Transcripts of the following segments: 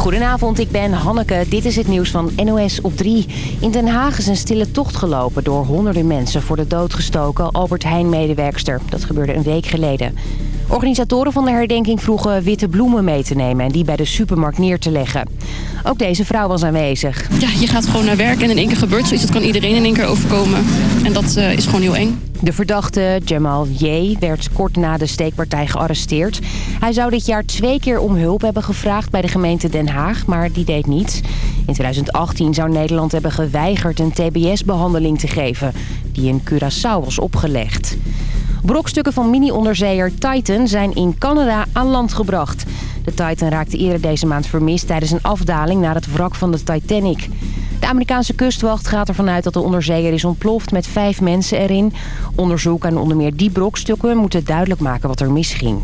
Goedenavond, ik ben Hanneke. Dit is het nieuws van NOS op 3. In Den Haag is een stille tocht gelopen door honderden mensen voor de dood gestoken Albert Heijn-medewerkster. Dat gebeurde een week geleden. Organisatoren van de herdenking vroegen witte bloemen mee te nemen en die bij de supermarkt neer te leggen. Ook deze vrouw was aanwezig. Ja, je gaat gewoon naar werk en in één keer gebeurt zoiets. Dat kan iedereen in één keer overkomen. En dat uh, is gewoon heel eng. De verdachte Jamal J. werd kort na de steekpartij gearresteerd. Hij zou dit jaar twee keer om hulp hebben gevraagd bij de gemeente Den Haag, maar die deed niets. In 2018 zou Nederland hebben geweigerd een tbs-behandeling te geven... die in Curaçao was opgelegd. Brokstukken van mini-onderzeeër Titan zijn in Canada aan land gebracht. De Titan raakte eerder deze maand vermist tijdens een afdaling naar het wrak van de Titanic. De Amerikaanse kustwacht gaat ervan uit dat de onderzeeër is ontploft met vijf mensen erin. Onderzoek aan onder meer die brokstukken moeten duidelijk maken wat er misging.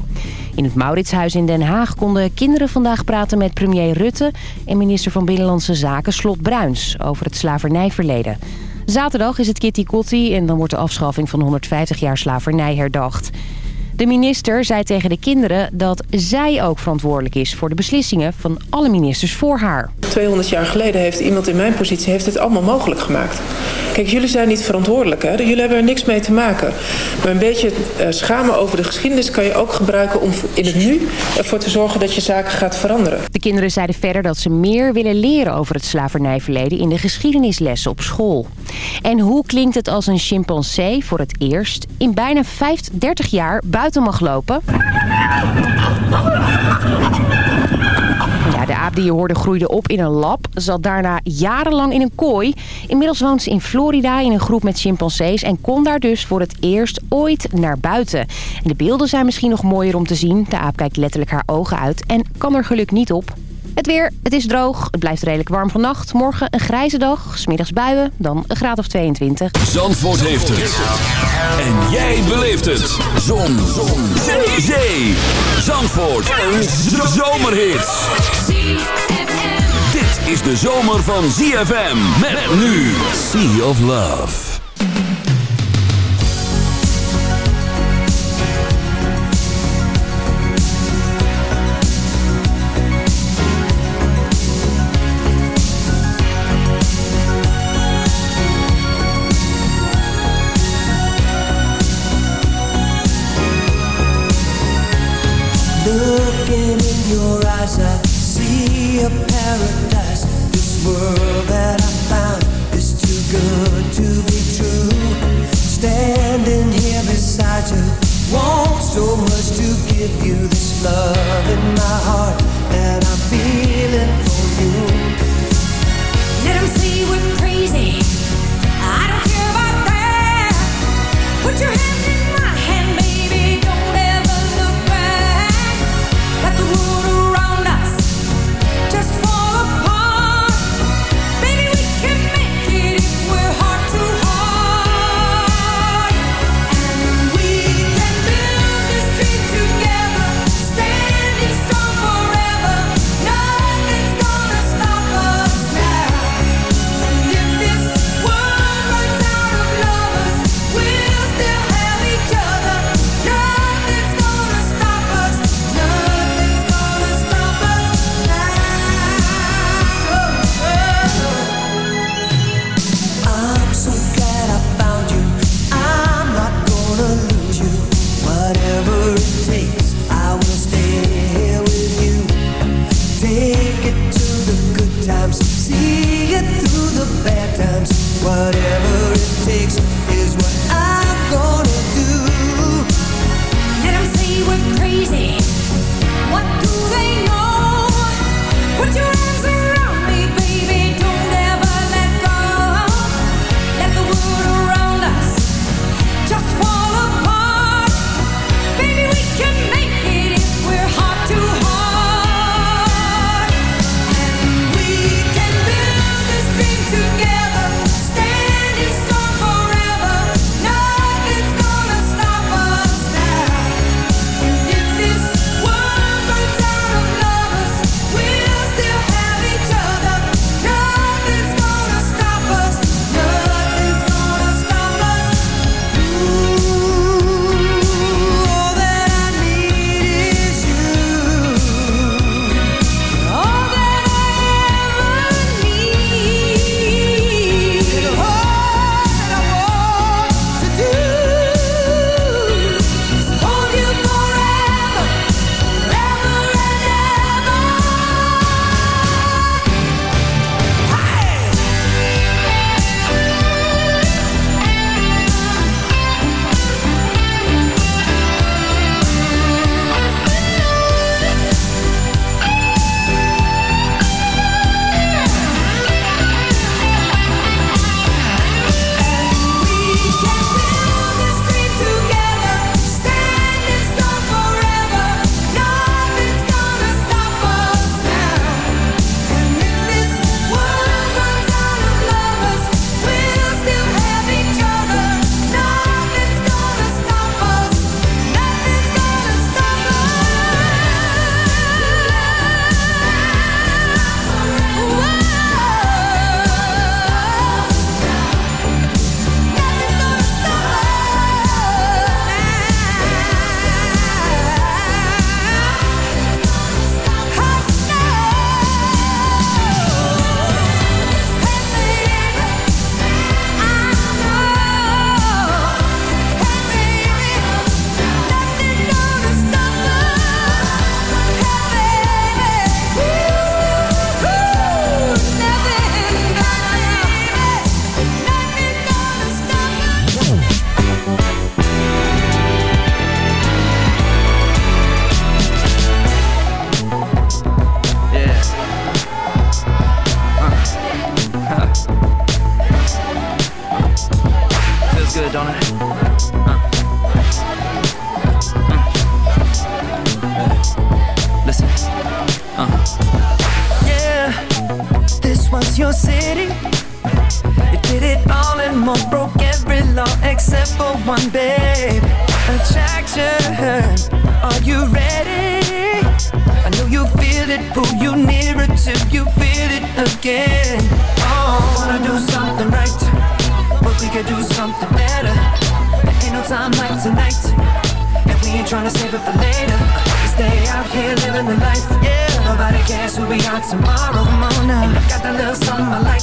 In het Mauritshuis in Den Haag konden kinderen vandaag praten met premier Rutte... en minister van Binnenlandse Zaken Slot Bruins over het slavernijverleden. Zaterdag is het Kitty Kotti en dan wordt de afschaffing van 150 jaar slavernij herdacht. De minister zei tegen de kinderen dat zij ook verantwoordelijk is voor de beslissingen van alle ministers voor haar. 200 jaar geleden heeft iemand in mijn positie heeft het allemaal mogelijk gemaakt. Kijk, jullie zijn niet verantwoordelijk. Hè? Jullie hebben er niks mee te maken. Maar een beetje uh, schamen over de geschiedenis kan je ook gebruiken om in het nu ervoor te zorgen dat je zaken gaat veranderen. De kinderen zeiden verder dat ze meer willen leren over het slavernijverleden in de geschiedenislessen op school. En hoe klinkt het als een chimpansee voor het eerst in bijna 35 jaar buiten mag lopen? Aap die je hoorde groeide op in een lab, zat daarna jarenlang in een kooi. Inmiddels woont ze in Florida in een groep met chimpansees en kon daar dus voor het eerst ooit naar buiten. En de beelden zijn misschien nog mooier om te zien. De aap kijkt letterlijk haar ogen uit en kan er geluk niet op. Het weer, het is droog, het blijft redelijk warm vannacht. Morgen een grijze dag, smiddags buien, dan een graad of 22. Zandvoort heeft het. En jij beleeft het. Zon. Zon. Zee. Zandvoort. Een zomerhit. Dit is de zomer van ZFM. Met nu Sea of Love. I see a paradise. This world that I found is too good to be true. Standing here beside you, want so much to give you this love in my heart that I'm feeling for you. Say we're crazy. I don't care about that. Put your hand guess we'll be on tomorrow morning. And I got that little something I like,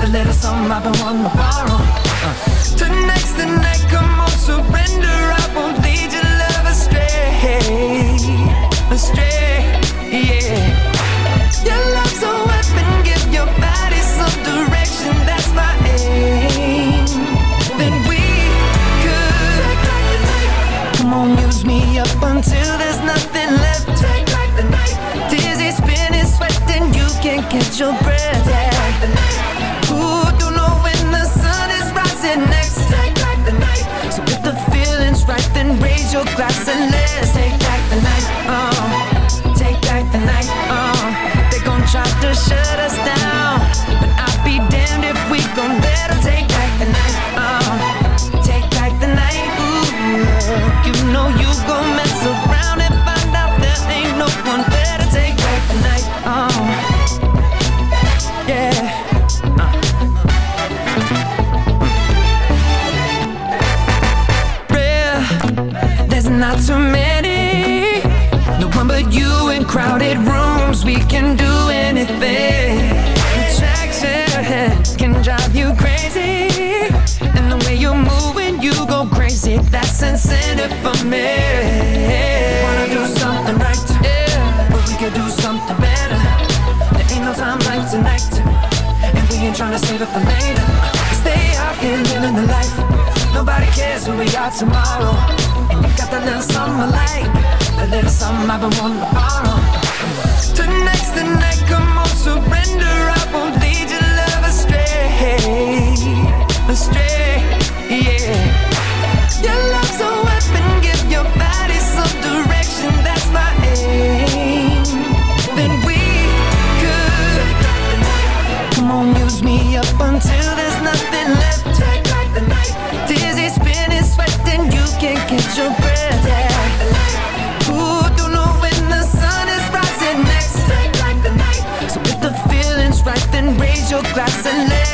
the little something I've been wanting to borrow. Uh. Tonight's the night, come on, surrender. I won't lead your love astray, astray, yeah. Your love catch your breath. Yeah. Ooh, don't know when the sun is rising next. So the feeling's right, then raise your glass and let's take that. we are tomorrow. And you got that little something I like, that little something I've been wanting to borrow. Tonight's the night, come on, surrender. glass and let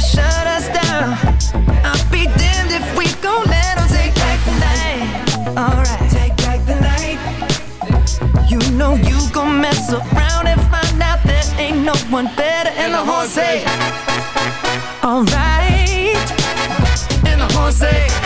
shut us down. I'll be damned if we gon' take back the night. Alright, take back the night. You know you gon' mess around and find out there ain't no one better. And, the say, Alright. And the horn say.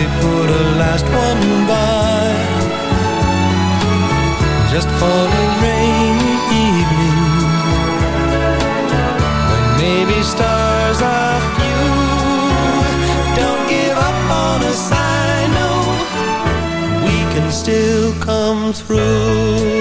we put a last one by. Just for a rainy evening When maybe stars are few. Don't give up on us, I know. We can still come through.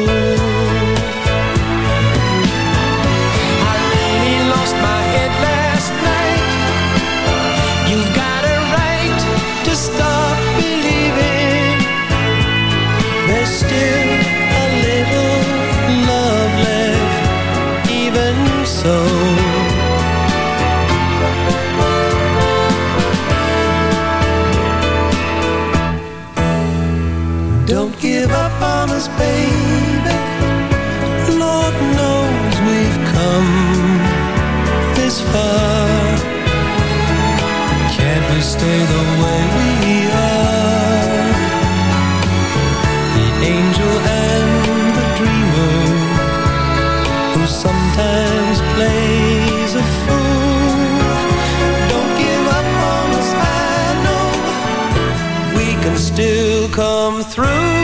through.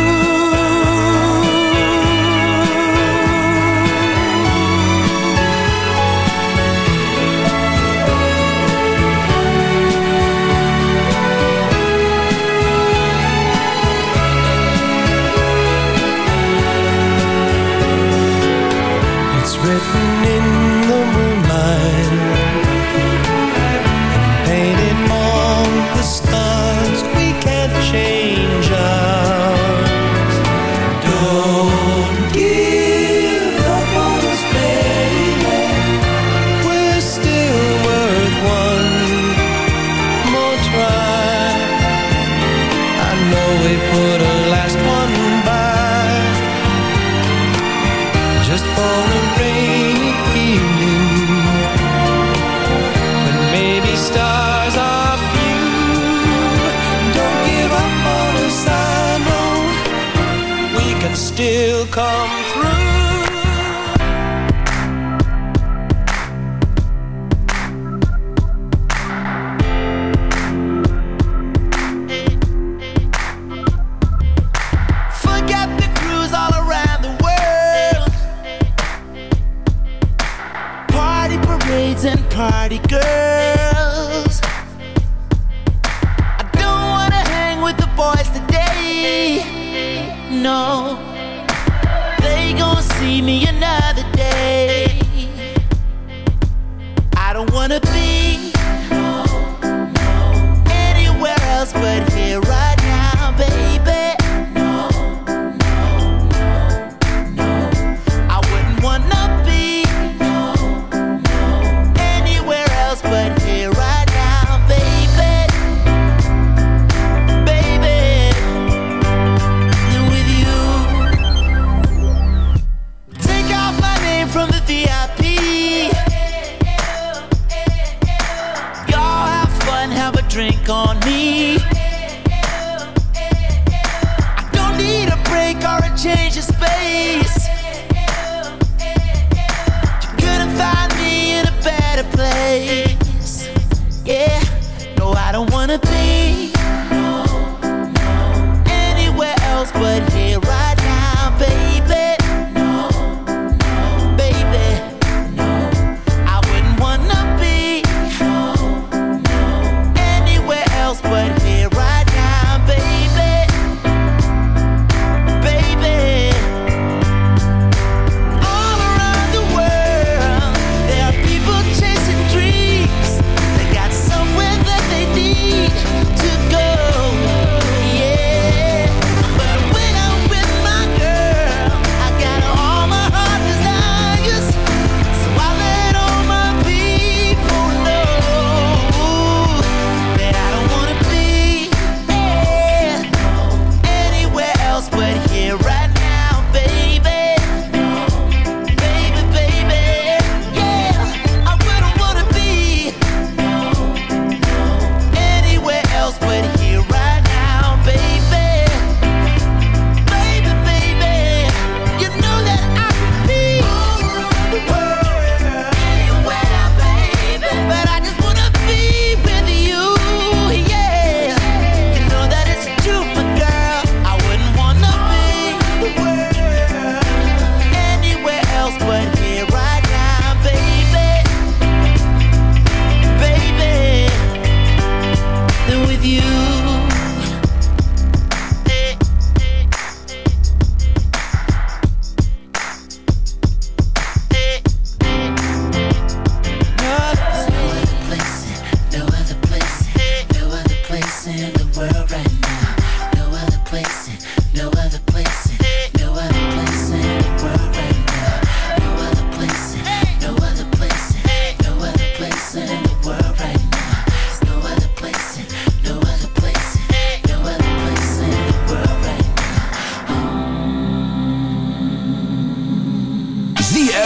wanna be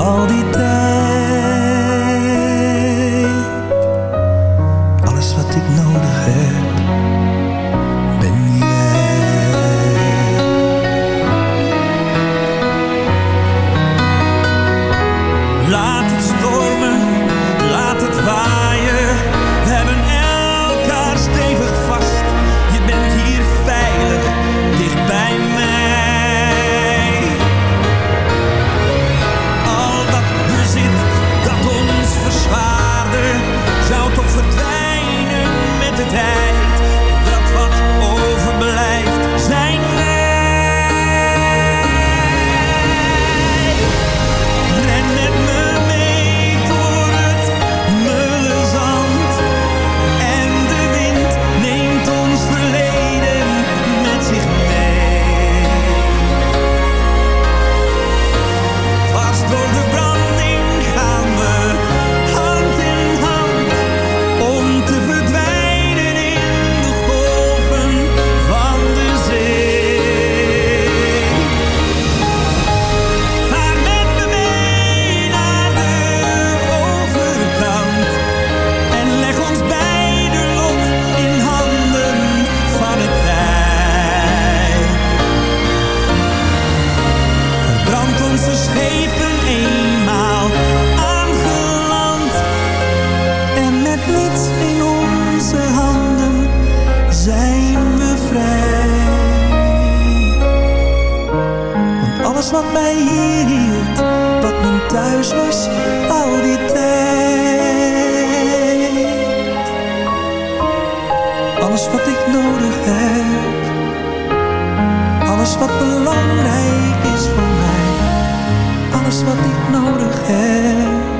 al die tijd. Alles wat ik nodig heb. Alles wat ik nodig heb, alles wat belangrijk is voor mij, alles wat ik nodig heb.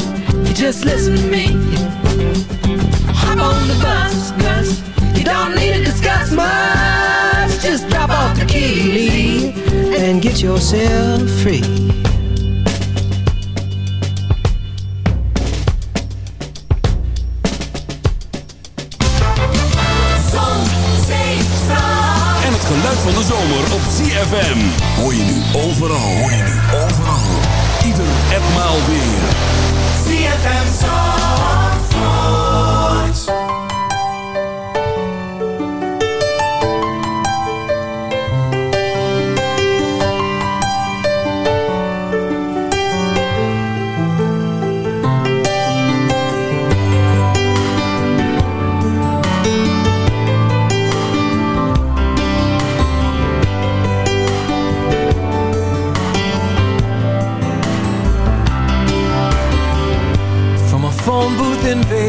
You just listen to me. Hop on the bus, Gus. You don't need to discuss much. Just drop off the key, leave, and get yourself free. En het geluid van de zomer op ZFM. Hoor je nu overal. Hoor je nu overal. Ieder en maal weer. ZFM Zandvoort.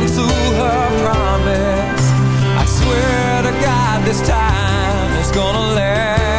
listen to her promise. I swear to God this time is gonna last.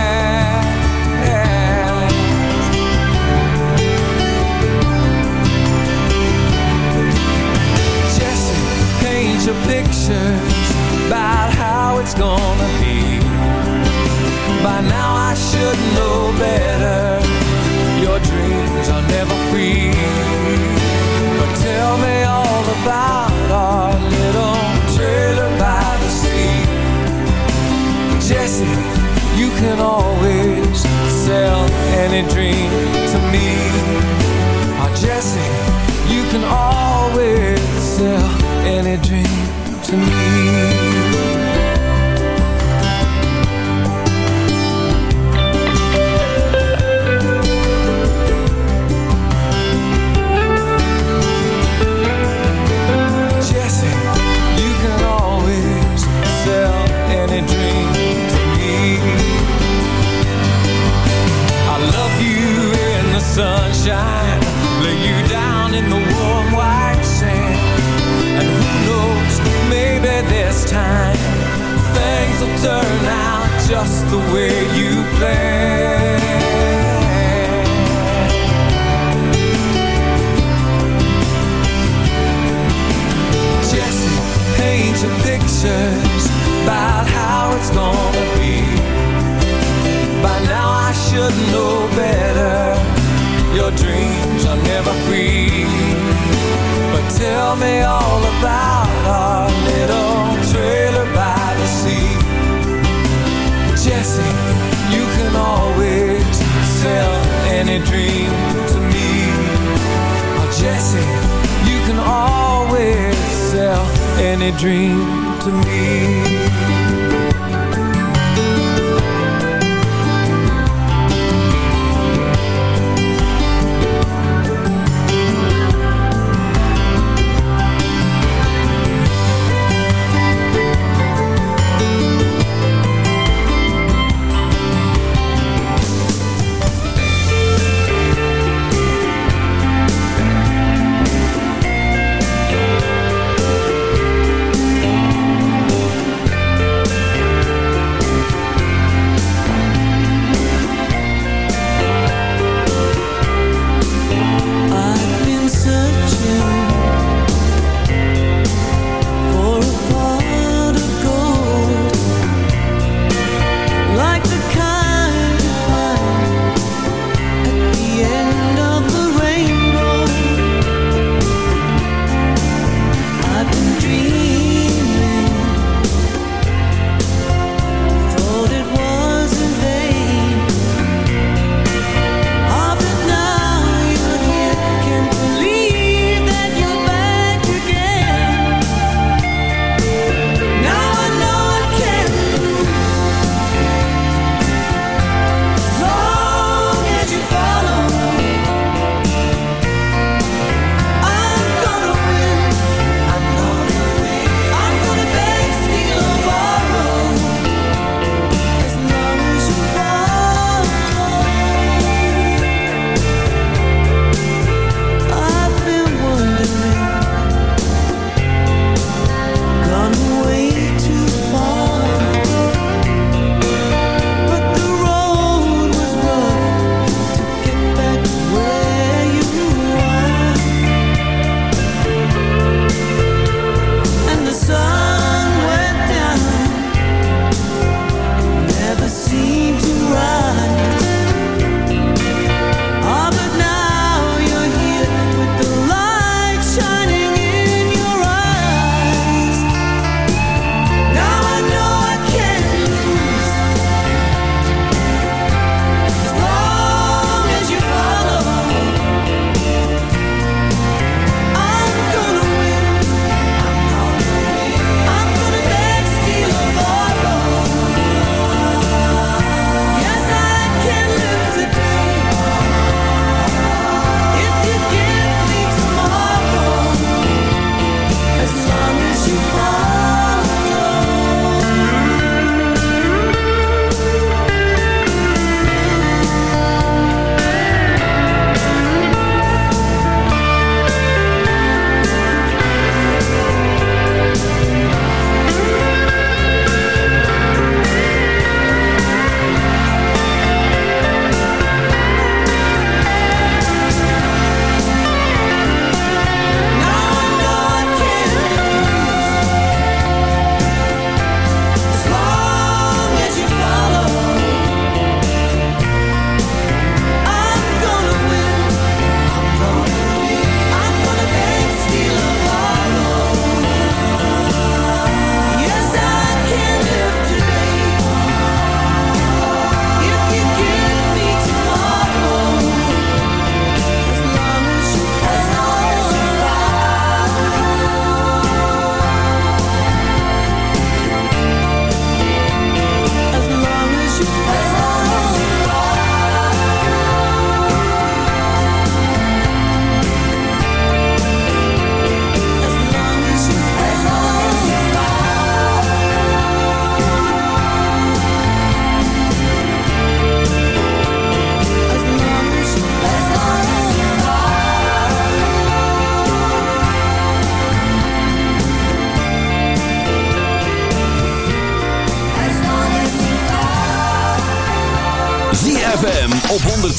any dream to me.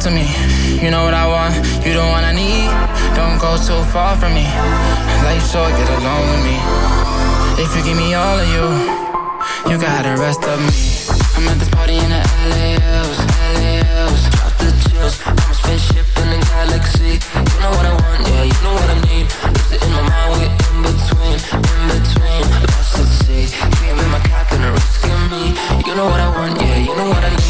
To me. You know what I want, you the one I need. Don't go too far from me. Life short, get along with me. If you give me all of you, you got the rest of me. I'm at this party in the LALs, LALs. Drop the chills. I'm a spaceship in the galaxy. You know what I want, yeah, you know what I need. Lose it in my mind, we're in between, in between. Lost at sea. Can't my captain, a risk me. You know what I want, yeah, you know what I need.